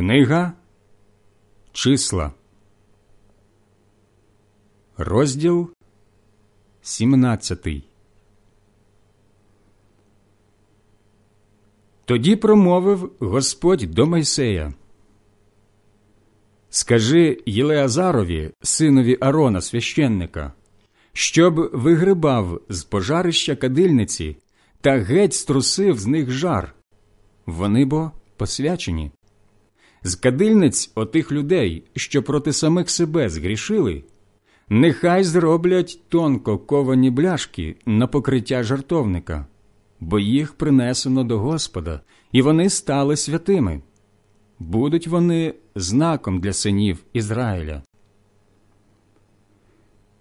Книга Числа, розділ 17 Тоді промовив Господь до Мойсея Скажи Єлеазарові, синові Арона, священника, щоб вигрибав з пожарища кадильниці та геть струсив з них жар. Вони бо посвячені. З кадильниць отих людей, що проти самих себе згрішили, нехай зроблять тонко ковані бляшки на покриття жартовника, бо їх принесено до Господа, і вони стали святими. Будуть вони знаком для синів Ізраїля.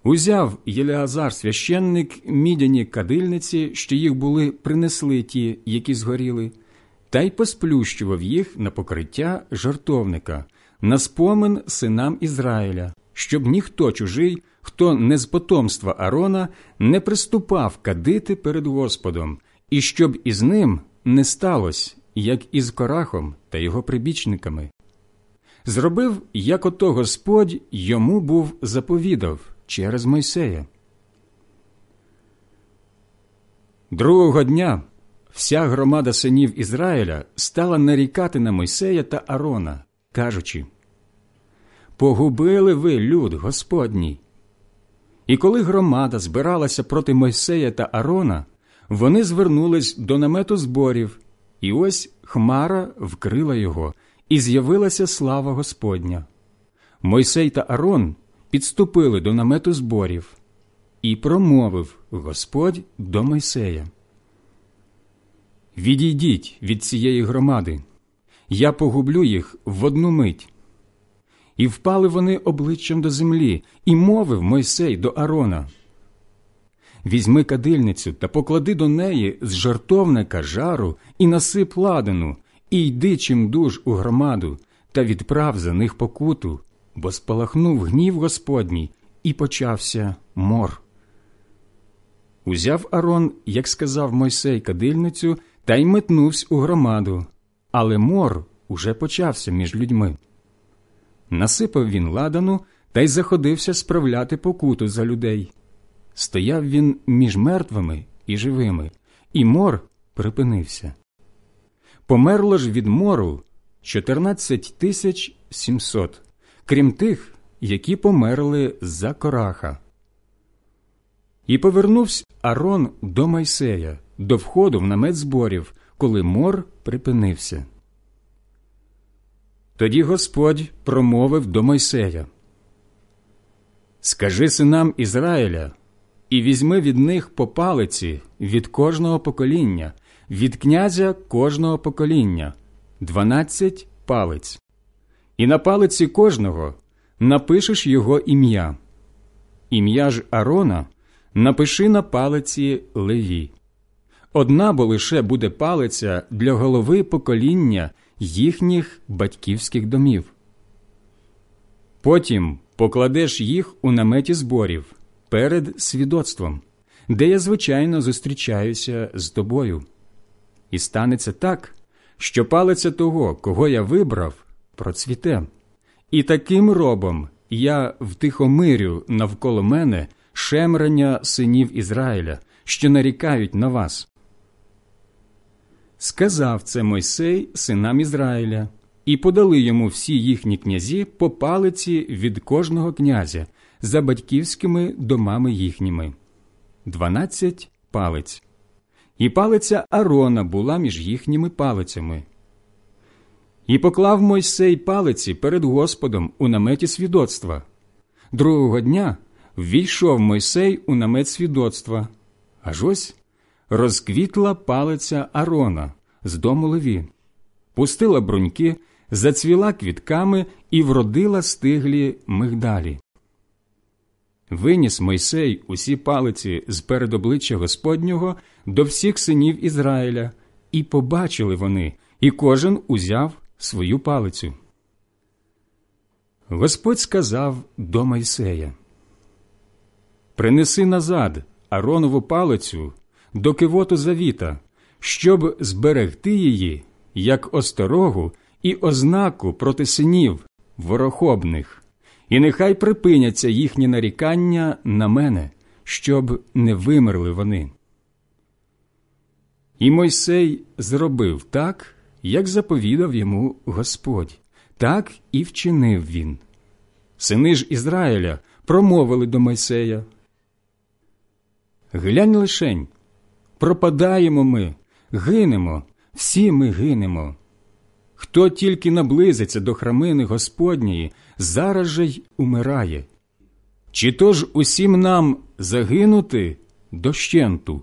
Узяв Єлеазар священник мідяні кадильниці, що їх були принесли ті, які згоріли, та й посплющував їх на покриття жартовника, на спомин синам Ізраїля, щоб ніхто чужий, хто не з потомства Арона, не приступав кадити перед Господом, і щоб із ним не сталося, як із Корахом та його прибічниками. Зробив, як ото Господь йому був заповідав через Мойсея. Другого дня вся громада синів Ізраїля стала нарікати на Мойсея та Арона, кажучи Погубили ви люд Господній. І коли громада збиралася проти Мойсея та Арона, вони звернулись до намету зборів, і ось хмара вкрила його, і з'явилася слава Господня. Мойсей та Арон підступили до намету зборів, і промовив Господь до Мойсея. Відійдіть від цієї громади, я погублю їх в одну мить. І впали вони обличчям до землі, і мовив Мойсей до Арона. Візьми кадильницю та поклади до неї з жартовника жару і насип ладану, і йди чим дуж у громаду, та відправ за них покуту, бо спалахнув гнів Господній, і почався мор. Узяв Арон, як сказав Мойсей кадильницю, та й метнувся у громаду, але мор уже почався між людьми. Насипав він ладану та й заходився справляти покуту за людей. Стояв він між мертвими і живими, і мор припинився. Померло ж від мору 14 тисяч сімсот, крім тих, які померли за кораха. І повернувся Арон до Майсея, до входу в намет зборів, коли мор припинився. Тоді Господь промовив до Мойсея Скажи синам Ізраїля, і візьми від них по палиці від кожного покоління, від князя кожного покоління, дванадцять палиць, і на палиці кожного напишеш його ім'я. Ім'я ж Арона напиши на палиці Леві. Одна бо лише буде палиця для голови покоління їхніх батьківських домів. Потім покладеш їх у наметі зборів перед свідоцтвом, де я звичайно зустрічаюся з тобою. І станеться так, що палиця того, кого я вибрав, процвіте, і таким робом я втихомирю навколо мене шемрання синів Ізраїля, що нарікають на вас. Сказав це Мойсей синам Ізраїля, і подали йому всі їхні князі по палиці від кожного князя за батьківськими домами їхніми дванадцять палиць. І палиця Арона була між їхніми палицями. І поклав Мойсей палиці перед Господом у наметі свідоцтва. Другого дня ввійшов Мойсей у намет свідоцтва. Аж ось розквітла палиця Арона з дому Леві, пустила бруньки, зацвіла квітками і вродила стиглі мигдалі. Виніс Мойсей усі палиці з перед обличчя Господнього до всіх синів Ізраїля, і побачили вони, і кожен узяв свою палицю. Господь сказав до Мойсея Принеси назад Аронову палицю до кивоту завіта, щоб зберегти її як осторогу і ознаку проти синів ворохобних, і нехай припиняться їхні нарікання на мене, щоб не вимерли вони. І Мойсей зробив так, як заповідав йому Господь, так і вчинив він. Сини ж Ізраїля промовили до Мойсея. Глянь лишень, пропадаємо ми, гинемо, всі ми гинемо. Хто тільки наблизиться до храмини Господньої, зараз же й умирає. Чи то ж усім нам загинути дощенту?